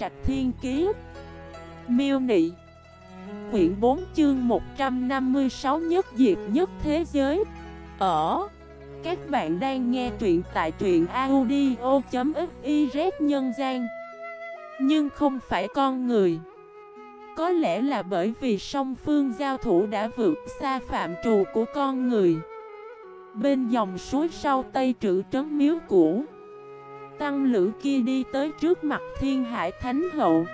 Trạch Thiên Kiế Miêu Nị, Quyển 4 chương 156 nhất diệt nhất thế giới. Ở, Các bạn đang nghe truyện tại truyện audio.xyz nhân gian. Nhưng không phải con người. Có lẽ là bởi vì song phương giao thủ đã vượt xa phạm trù của con người. Bên dòng suối sau Tây trữ trấn miếu cũ Tăng lữ kia đi tới trước mặt thiên hải thánh hậu.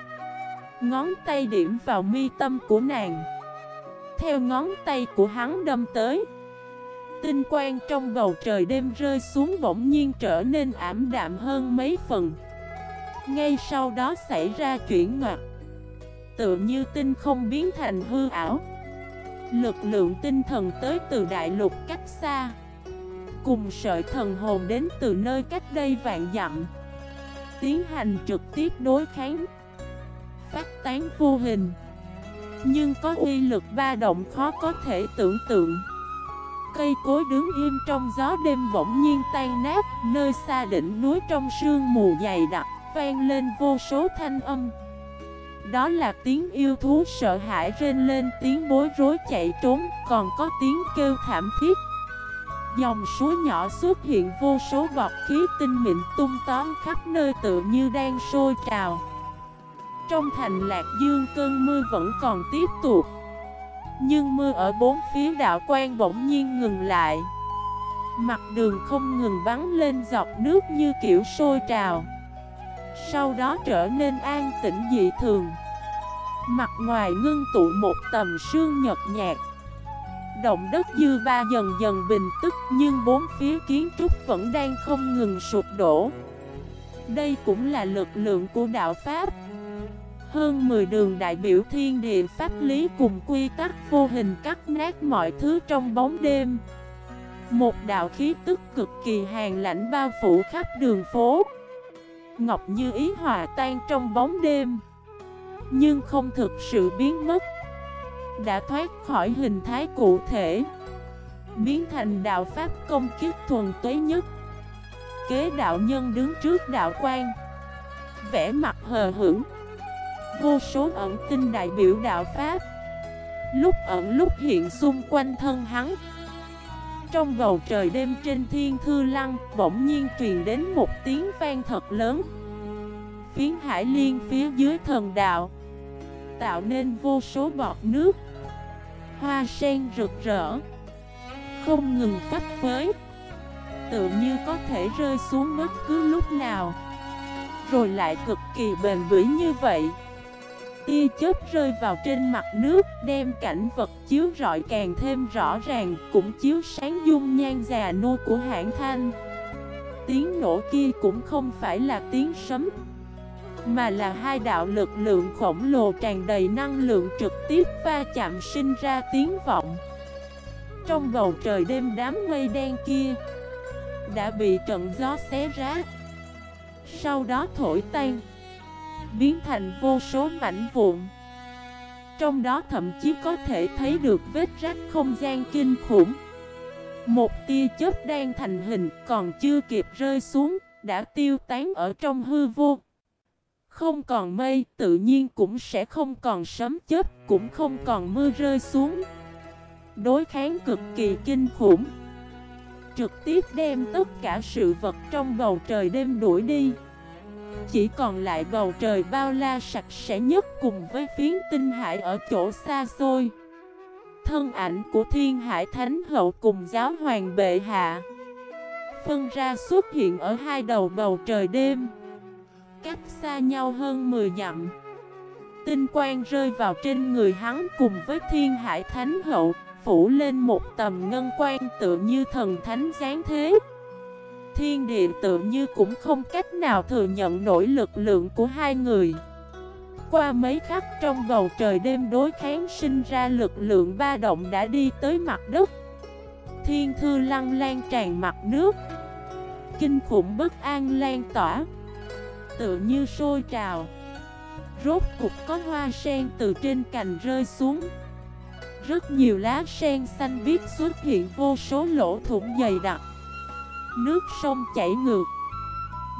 Ngón tay điểm vào mi tâm của nàng. Theo ngón tay của hắn đâm tới. Tinh quang trong bầu trời đêm rơi xuống bỗng nhiên trở nên ảm đạm hơn mấy phần. Ngay sau đó xảy ra chuyển ngoặt. Tựa như tinh không biến thành hư ảo. Lực lượng tinh thần tới từ đại lục cách xa. Cùng sợi thần hồn đến từ nơi cách đây vạn dặm. Tiến hành trực tiếp đối kháng. Phát tán vô hình. Nhưng có uy lực ba động khó có thể tưởng tượng. Cây cối đứng im trong gió đêm bỗng nhiên tan nát, Nơi xa đỉnh núi trong sương mù dày đặc, Vang lên vô số thanh âm. Đó là tiếng yêu thú sợ hãi rên lên, Tiếng bối rối chạy trốn, Còn có tiếng kêu thảm thiết. Dòng suối nhỏ xuất hiện vô số bọt khí tinh mịn tung tóm khắp nơi tự như đang sôi trào. Trong thành lạc dương cơn mưa vẫn còn tiếp tục. Nhưng mưa ở bốn phía đạo quan bỗng nhiên ngừng lại. Mặt đường không ngừng bắn lên giọt nước như kiểu sôi trào. Sau đó trở nên an tĩnh dị thường. Mặt ngoài ngưng tụ một tầm sương nhật nhạt. Động đất dư ba dần dần bình tức, nhưng bốn phía kiến trúc vẫn đang không ngừng sụp đổ. Đây cũng là lực lượng của đạo Pháp. Hơn 10 đường đại biểu thiên địa pháp lý cùng quy tắc vô hình cắt nát mọi thứ trong bóng đêm. Một đạo khí tức cực kỳ hàng lãnh bao phủ khắp đường phố. Ngọc như ý hòa tan trong bóng đêm. Nhưng không thực sự biến mất đã thoát khỏi hình thái cụ thể, Biến thành đạo pháp công kiếp thuần tuế nhất. Kế đạo nhân đứng trước đạo quan Vẽ mặt hờ hững. Vô số ẩn tinh đại biểu đạo pháp, Lúc ẩn lúc hiện xung quanh thân hắn. Trong bầu trời đêm trên thiên thư lăng Bỗng nhiên truyền đến một tiếng vang thật lớn. Phiến hải liên phía dưới thần đạo, Tạo nên vô số bọt nước hoa sen rực rỡ, Không ngừng phách phới, Tự như có thể rơi xuống bất cứ lúc nào. Rồi lại cực kỳ bền bỉ như vậy. Tia chớp rơi vào trên mặt nước, Đem cảnh vật chiếu rọi càng thêm rõ ràng, Cũng chiếu sáng dung nhan già nua của hãng thanh. Tiếng nổ kia cũng không phải là tiếng sấm mà là hai đạo lực lượng khổng lồ tràn đầy năng lượng trực tiếp va chạm sinh ra tiếng vọng. Trong bầu trời đêm đám mây đen kia Đã bị trận gió xé rách Sau đó thổi tan, Biến thành vô số mảnh vụn. Trong đó thậm chí có thể thấy được vết rách không gian kinh khủng. Một tia chớp đang thành hình còn chưa kịp rơi xuống, Đã tiêu tán ở trong hư vô không còn mây, tự nhiên cũng sẽ không còn sấm chớp, cũng không còn mưa rơi xuống. Đối kháng cực kỳ kinh khủng. Trực tiếp đem tất cả sự vật trong bầu trời đêm đuổi đi. Chỉ còn lại bầu trời bao la sạch sẽ nhất cùng với phiến tinh hải ở chỗ xa xôi. Thân ảnh của thiên hải thánh hậu cùng giáo hoàng bệ hạ. Phân ra xuất hiện ở hai đầu bầu trời đêm cách xa nhau hơn 10 dặm. Tinh quang rơi vào trên người hắn cùng với thiên hải thánh hậu, Phủ lên một tầm ngân quang tự như thần thánh giáng thế. Thiên địa tự như cũng không cách nào thừa nhận nổi lực lượng của hai người. Qua mấy khắc trong bầu trời đêm đối kháng sinh ra lực lượng ba động đã đi tới mặt đất. Thiên thư lăng lan tràn mặt nước. Kinh khủng bất an lan tỏa tựa như sôi trào. Rốt cục có hoa sen từ trên cành rơi xuống. Rất nhiều lá sen xanh biếc xuất hiện vô số lỗ thủng dày đặc. Nước sông chảy ngược.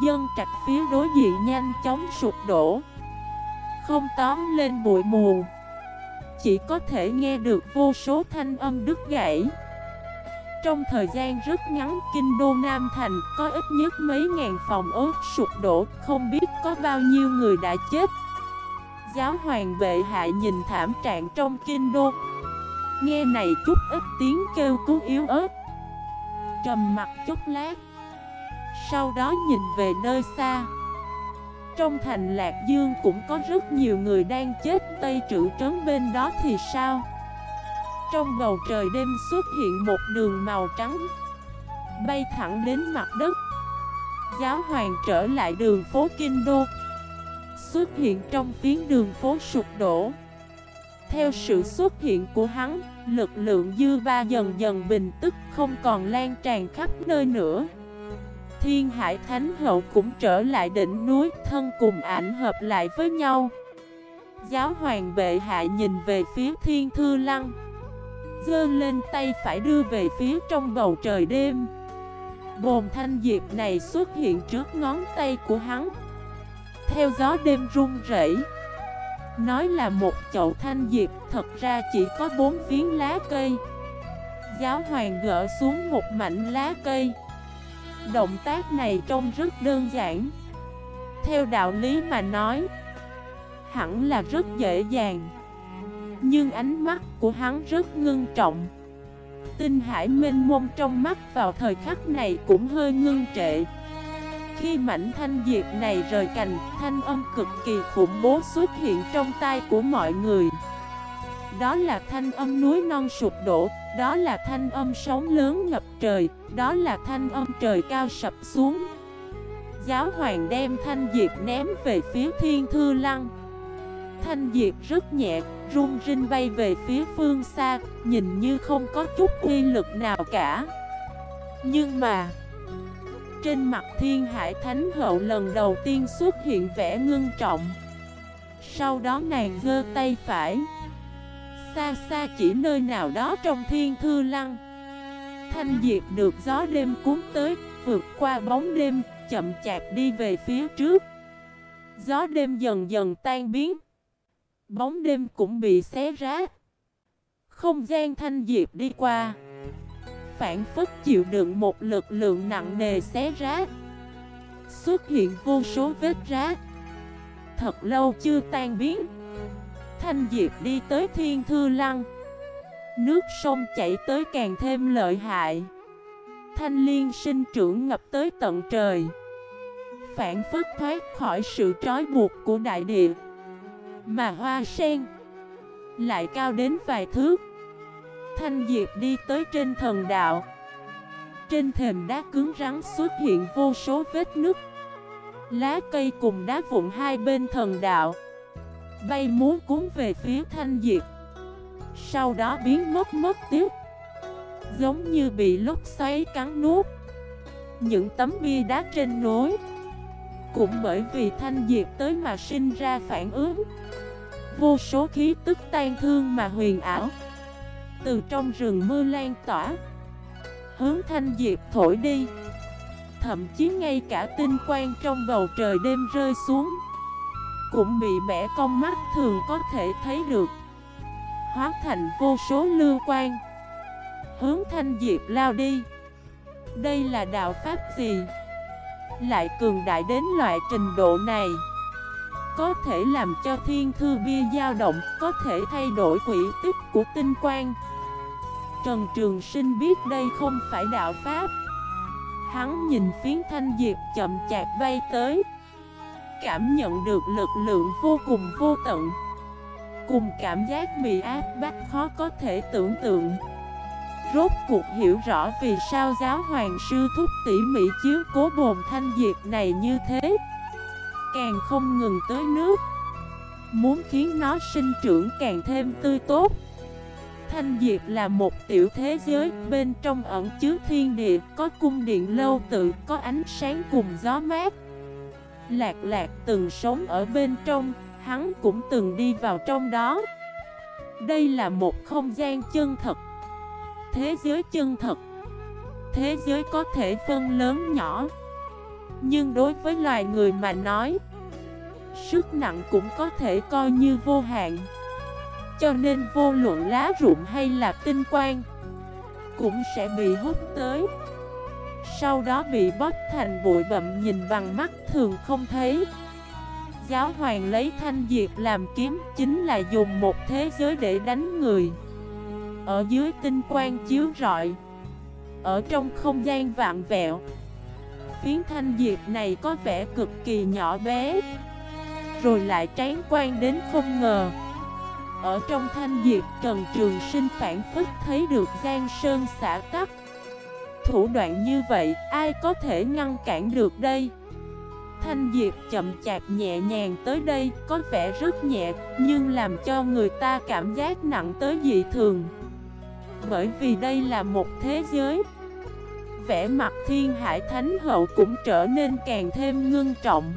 Dân trạch phía đối diện nhanh chóng sụp đổ. Không tóm lên bụi mù. Chỉ có thể nghe được vô số thanh âm đứt gãy. Trong thời gian rất ngắn, Kinh Đô Nam Thành có ít nhất mấy ngàn phòng ốt sụp đổ, Không biết có bao nhiêu người đã chết. Giáo hoàng bệ hạ nhìn thảm trạng trong Kinh Đô. Nghe này chút ít tiếng kêu cứu yếu ớt. Trầm mặt chút lát. Sau đó nhìn về nơi xa. Trong thành Lạc Dương cũng có rất nhiều người đang chết, Tây trữ trấn bên đó thì sao? Trong bầu trời đêm xuất hiện một đường màu trắng, Bay thẳng đến mặt đất. Giáo hoàng trở lại đường phố Kinh Đô Xuất hiện trong phiến đường phố sụp đổ. Theo sự xuất hiện của hắn, Lực lượng dư ba dần dần bình tức, không còn lan tràn khắp nơi nữa. Thiên Hải Thánh Hậu cũng trở lại đỉnh núi, thân cùng ảnh hợp lại với nhau. Giáo hoàng bệ hạ nhìn về phía thiên thư lăng. Dơ lên tay phải đưa về phía trong bầu trời đêm. Bồn thanh diệp này xuất hiện trước ngón tay của hắn. Theo gió đêm rung rẩy, Nói là một chậu thanh diệp, Thật ra chỉ có bốn phiến lá cây. Giáo hoàng gỡ xuống một mảnh lá cây. Động tác này trông rất đơn giản. Theo đạo lý mà nói, Hẳn là rất dễ dàng. Nhưng ánh mắt của hắn rất ngưng trọng Tinh hải mênh mông trong mắt vào thời khắc này cũng hơi ngưng trệ khi mảnh thanh diệp này rời cành, thanh âm cực kỳ khủng bố xuất hiện trong tai của mọi người. Đó là thanh âm núi non sụp đổ, đó là thanh âm sóng lớn ngập trời, đó là thanh âm trời cao sập xuống. Giáo hoàng đem thanh diệp ném về phía thiên thư lăng. Thanh diệp rất nhẹ, rung rinh bay về phía phương xa, nhìn như không có chút uy lực nào cả. Nhưng mà... Trên mặt thiên hải thánh hậu lần đầu tiên xuất hiện vẻ ngưng trọng. Sau đó nàng gơ tay phải. Xa xa chỉ nơi nào đó trong thiên thư lăng. Thanh diệp được gió đêm cuốn tới Vượt qua bóng đêm Chậm chạp đi về phía trước. Gió đêm dần dần tan biến. Bóng đêm cũng bị xé rách Không gian thanh diệp đi qua. Phản phất chịu đựng một lực lượng nặng nề xé rách, Xuất hiện vô số vết rách, Thật lâu chưa tan biến. Thanh Diệp đi tới Thiên Thư Lăng. Nước sông chảy tới càng thêm lợi hại. Thanh liên sinh trưởng ngập tới tận trời. Phản phất thoát khỏi sự trói buộc của đại địa. Mà hoa sen Lại cao đến vài thước. Thanh Diệp đi tới trên thần đạo. Trên thềm đá cứng rắn xuất hiện vô số vết nứt. Lá cây cùng đá vụn hai bên thần đạo Bay muốn cuốn về phía Thanh Diệp. Sau đó biến mất mất tiếp, Giống như bị lốc xoáy cắn nuốt. Những tấm bia đá trên núi cũng bởi vì Thanh Diệp tới mà sinh ra phản ứng. Vô số khí tức tan thương mà huyền ảo. Từ trong rừng mưa lan tỏa. Hướng thanh diệp thổi đi. Thậm chí ngay cả tinh quang trong bầu trời đêm rơi xuống. Cũng bị bẻ con mắt thường có thể thấy được. Hóa thành vô số lưu quang. Hướng thanh diệp lao đi. Đây là đạo pháp gì? Lại cường đại đến loại trình độ này. Có thể làm cho thiên thư bia dao động, Có thể thay đổi quỹ tích của tinh quang. Trần Trường Sinh biết đây không phải đạo Pháp. Hắn nhìn phiến thanh diệp chậm chạp bay tới. Cảm nhận được lực lượng vô cùng vô tận. Cùng cảm giác bị áp bách khó có thể tưởng tượng. Rốt cuộc hiểu rõ vì sao giáo hoàng sư thúc tỉ mỉ chiếu cố bồn thanh diệp này như thế Càng không ngừng tới nước Muốn khiến nó sinh trưởng càng thêm tươi tốt Thanh Diệp là một tiểu thế giới, bên trong ẩn chứa thiên địa, có cung điện lâu tự, có ánh sáng cùng gió mát. Lạc lạc từng sống ở bên trong, hắn cũng từng đi vào trong đó. Đây là một không gian chân thật, thế giới chân thật. Thế giới có thể phân lớn nhỏ, nhưng đối với loài người mà nói, Sức nặng cũng có thể coi như vô hạn. Cho nên vô luận lá rụng hay là tinh quang Cũng sẽ bị hút tới Sau đó bị bóp thành bụi bậm nhìn bằng mắt thường không thấy. Giáo hoàng lấy thanh diệt làm kiếm Chính là dùng một thế giới để đánh người. Ở dưới tinh quang chiếu rọi. Ở trong không gian vạn vẹo. Phiến thanh diệp này có vẻ cực kỳ nhỏ bé. Rồi lại tráng quan đến không ngờ. Ở trong thanh diệp Trần Trường Sinh phản phức thấy được Giang Sơn xả tắc. Thủ đoạn như vậy, ai có thể ngăn cản được đây? Thanh Diệp chậm chạp nhẹ nhàng tới đây, có vẻ rất nhẹ, Nhưng làm cho người ta cảm giác nặng tới dị thường. Bởi vì đây là một thế giới. Vẻ mặt thiên hải thánh hậu cũng trở nên càng thêm ngưng trọng.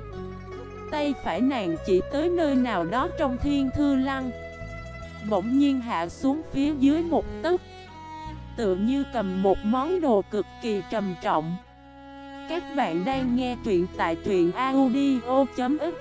Tay phải nàng chỉ tới nơi nào đó trong thiên thư lăng. Bỗng nhiên hạ xuống phía dưới một tấc. Tựa như cầm một món đồ cực kỳ trầm trọng. Các bạn đang nghe truyện tại truyện audio.fif